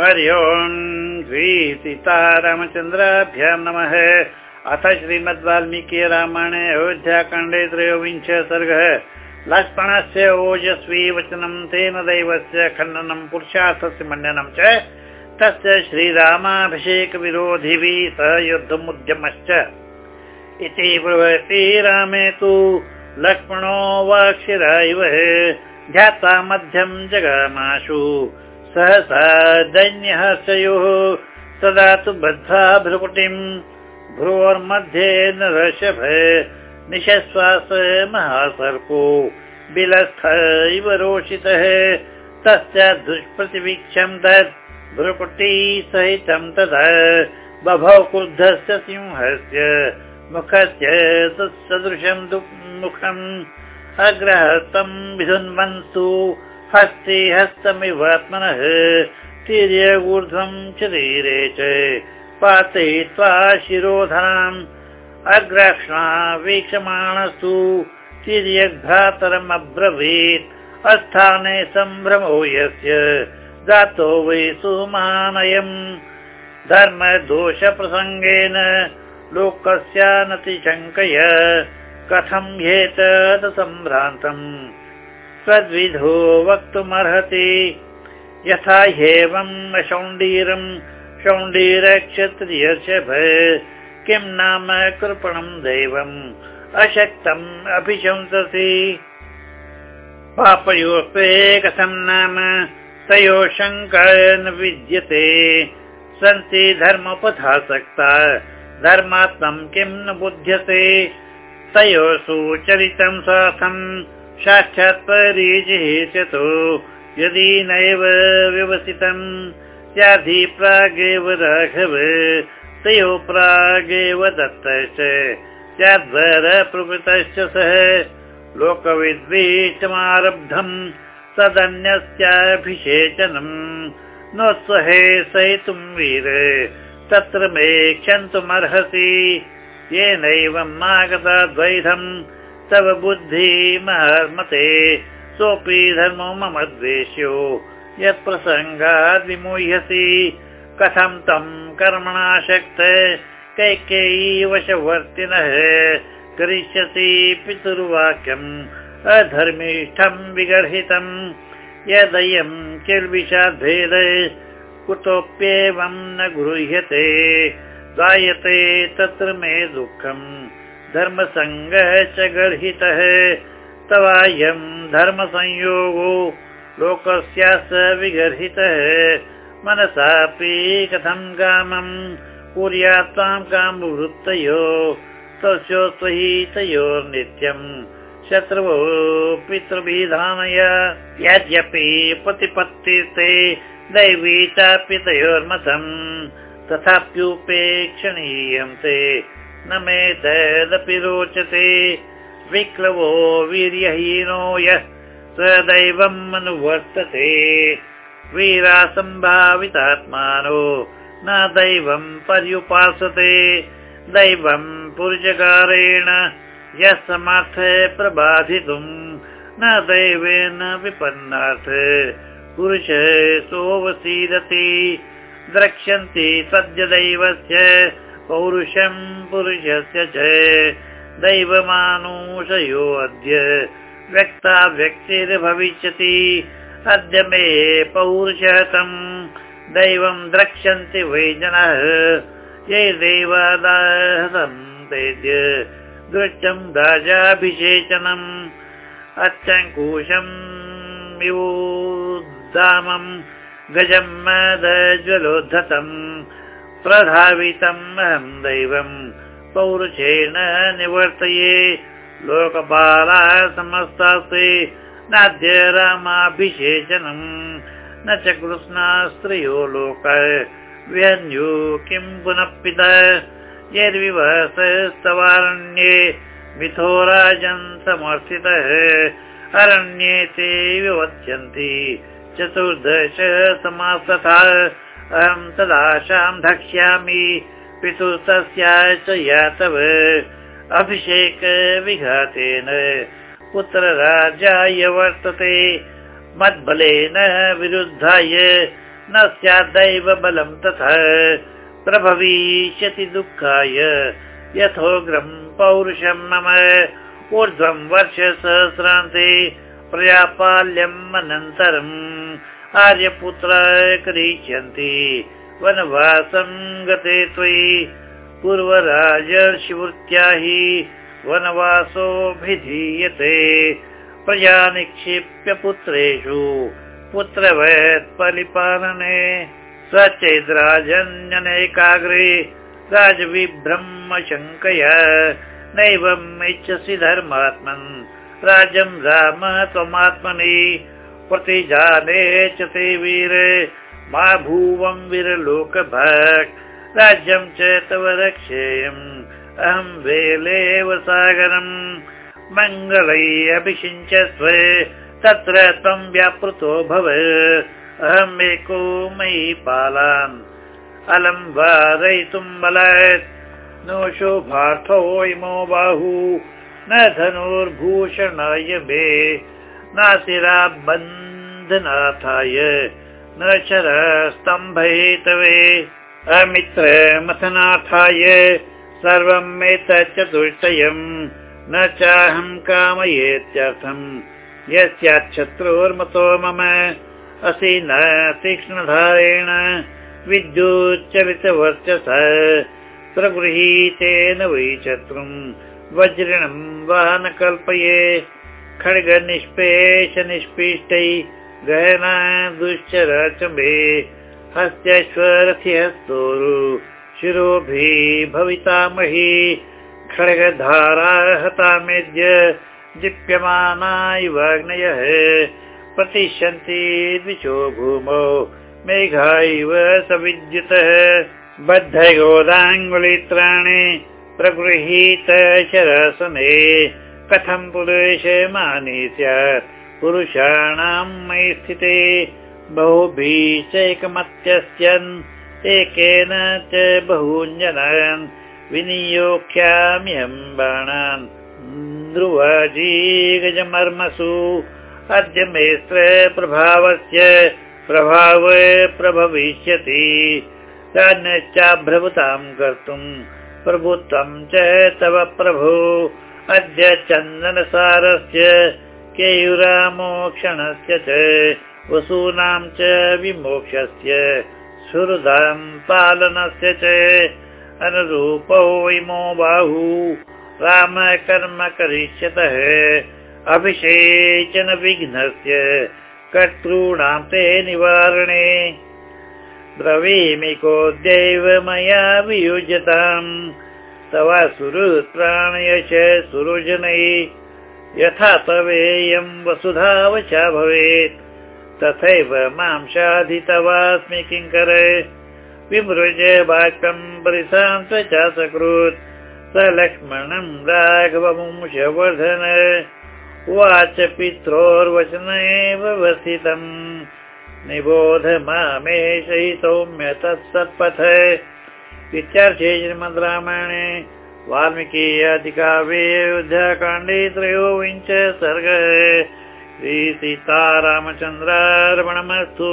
हरि ओम् श्री सीतारामचन्द्राभ्यां नमः। अथ श्रीमद् वाल्मीकि रामायणे अयोध्याकाण्डे त्रयोविंश सर्गः। लक्ष्मणस्य ओजस्वी वचनं तेन दैवस्य खण्डनं पुरुषार्थस्य मण्डनं च। तस्य श्रीरामाभिषेकविरोधिभिः सह युद्धमुद्यमश्च। इति ब्रुवति रामे तु लक्ष्मणो वाक्षिरा इव ध्यात्वा मध्यं जगामाशु सहसा दैन्यहस्योः सदा तु बद्धा भ्रुकुटिम्। भ्रुवोर्मध्ये नरशभ निशश्वास महासर्पो। बिलस्थ इव रोषितः। तस्य दुष्प्रतिवीक्षं तत्। भ्रुकुटी सहितं तदा। बभौ क्रुद्धस्य सिंहस्य मुखस्य सदृशं मुखम्। अग्रहस्तं विधुन्वन्तु हस्ते हस्तमिवात्मनः तिर्यगूर्ध्वं शरीरे च पातयित्वा शिरोधराम् अग्रक्ष्णा वीक्षमाणस्तु तिर्यग्भ्रातरमब्रवीत् अस्थाने सम्भ्रमो यस्य दातो वै सुमानयम्। धर्मदोषप्रसङ्गेन लोकस्यानतिशङ्कय कथं ह्येतत् सम्भ्रान्तम् तद्विधो वक्तुमर्हति। यथा ह्येवम् शौण्डीरम् शौण्डीरक्षत्रियस्य किं नाम कृपणम् दैवम् अशक्तम् अभिशंसति पापयोस्ते कथं नाम तयो शङ्का न विद्यते। सन्ति धर्मपथासक्ता धर्मात्मम् किं न बुध्यते। तयोः सुचरितं साथम् साक्षात् परिजिष्यतो यदि नैव व्यवसितम् स्याधि प्रागेव राघव तयोः प्रागेव दत्तश्च स्याद्वर प्रभृतश्च सः। लोकविद्वेषमारब्धम् तदन्यस्याभिषेचनम् नोत्सहे सहितुम् वीर तत्र मे क्षन्तुमर्हसि येनैवम् आगता द्वैधम् तव बुद्धिमहर्मते सोऽपि धर्मो मम द्वेष्यो। यत्प्रसङ्गाद् विमूह्यसि कथं तं कर्मणाशक्त कैकेयी वशवर्तिनः करिष्यसि पितुर्वाक्यम् अधर्मिष्ठम् विगर्हितम्। यदयम् किल्बिषाद्भेद कुतोऽप्येवम् न गृह्यते गायते तत्र मे दुःखम् धर्मसङ्गः च गर्हितः तवायम् धर्मसंयोगो लोकस्यास्य विगर्हितः। मनसापि कथम् कामम् कुर्यात् त्वां कामवृत्तयो तस्यो त्वयि तयोर्नित्यम् शत्रुवो पितृभिधानय। यद्यपि प्रतिपत्तिस्ते दैवी चापि तयोर्मतम् तथाप्युपेक्षणीयं ते न मे तदपि रोचते। विक्लवो वीर्यहीनो यः सदैवम् अनुवर्तते वीरासम्भावितात्मानो न दैवम् पर्युपासते। दैवम् पुरुषकारेण यः समर्थ प्रबाधितुम् न दैवेन विपन्नार्थ। पुरुष सोऽवसीदति द्रक्ष्यन्ति सद्य पौरुषम् पुरुषस्य च दैवमानुषयो अद्य व्यक्ता व्यक्तिर्भविष्यति अद्य मे पौरुषतम् दैवम् द्रक्ष्यन्ति वै जनः। ये देवादाहतम् तेद्य दृष्टम् राजाभिषेचनम्। अत्यङ्कुशम् योद्धामम् गजम् मदज्वलोद्धतम् प्रधावितम् अहम् दैवम्। पौरुषेण निवर्तये। लोकपालाः समस्तास्ते नाद्य रामाभिषेचनम्। न च कृष्णास्त्रियो लोक। व्यन्यो किं पुनः पिता मिथो राजन् समर्थितः। अरण्ये ते विवत्यन्ति चतुर्दश समासथा अहं तदाशां धक्ष्यामि पितुस्तस्या च यातव। अभिषेकविघातेन पुत्रराजाय वर्तते मद्बलेन विरुद्धाय न स्याद्दैव बलं तथा। प्रभविष्यति दुःखाय यथोग्रम् पौरुषं मम ऊर्ध्वं वर्षसहस्रान्ते प्रयापाल्यम् अनन्तरम् आर्यपुत्र करिष्यन्ति। वनवासं गते त्वयि। पूर्वराजर्षिवृत्त्या हि वनवासोऽभिधीयते। प्रजा निक्षिप्य पुत्रेषु पुत्रवत् परिपालने स चैद्राजन्यनेकाग्रे राजविभ्रह्मशङ्कया नैवम् इच्छसि धर्मात्मन्। राजं राम त्वमात्मनि प्रतिजाने च ते वीर मा भुवं वीरलोकभक्। राज्यं च तव रक्षेयम्। अहं वेलेव सागरम्। मङ्गलै अभिषिञ्चस्व। तत्र त्वं व्यापृतो भव। अहमेको मयि पालान्। अलं वारयितुं बलात् नो शोभार्थो इमो बाहु। न धनुर्भूषणाय मे नासिराबन्धनाथाय न अमित्र मथनाथाय सर्वम् एतच्चतुष्टयम् न चाहं कामयेत्यर्थम् यस्याच्छत्रोर्मतो मम असि न तीक्ष्णधारेण विद्युच्चलितवर्चस प्रगृहीतेन वै शत्रुम् वज्रिणम् वा न कल्पये खड्गनिष्पेष निष्पिष्टै गहना दुश्चर च मे हस्त्यश्वरथिहस्तोरु। शिरोभिः भवितामहि खड्गधारा हतामेद्य दीप्यमाना इवाग्नयः प्रतिष्यन्ति द्विषो भूमौ मेघा इव सविद्युतः। बद्ध गोदाङ्गुलित्राणि प्रगृहीत शरसने कथं स्यात् पुरुषाणां मयि स्थिते बहुभिश्चैकमत्यस्यन् एकेन च बहूञ्जनान् विनियोक्ष्याम्यहं बाणान् ध्रुवजीगजमर्मसु अद्य मेस्त्र प्रभावस्य प्रभाव प्रभविष्यति राज्ञश्चाभ्रभुतां कर्तुम् प्रभुत्वं च तव प्रभो अद्य चन्दनसारस्य केयुरामोक्षणस्य च वसूनां च विमोक्षस्य सुहृदां पालनस्य च अनुरूपो इमो बाहु। रामकर्म करिष्यतः। अभिषेचन विघ्नस्य कर्तॄणां ते निवारणे। ब्रवीमिकोद्यैव मया वियुज्यताम् तव सुहृत्प्राणय च यथा तवेयं वसुधावचा भवेत्। तथैव मां शाधितवास्मि किङ्कर विमृज वाक्यं परिशान्त च सकृत्। स लक्ष्मणं राघवंशवर्धन उवाच पित्रोर्वचनैव वसितम् निबोध मामेष सौम्य तत्सत्पथ इत्यार्थे श्रीमद् रामायणे वाल्मीकि अधिकाव्ये अयोध्याकाण्डे त्रयोविंश सर्ग श्रीसीतारामचन्द्रार्पणमस्तु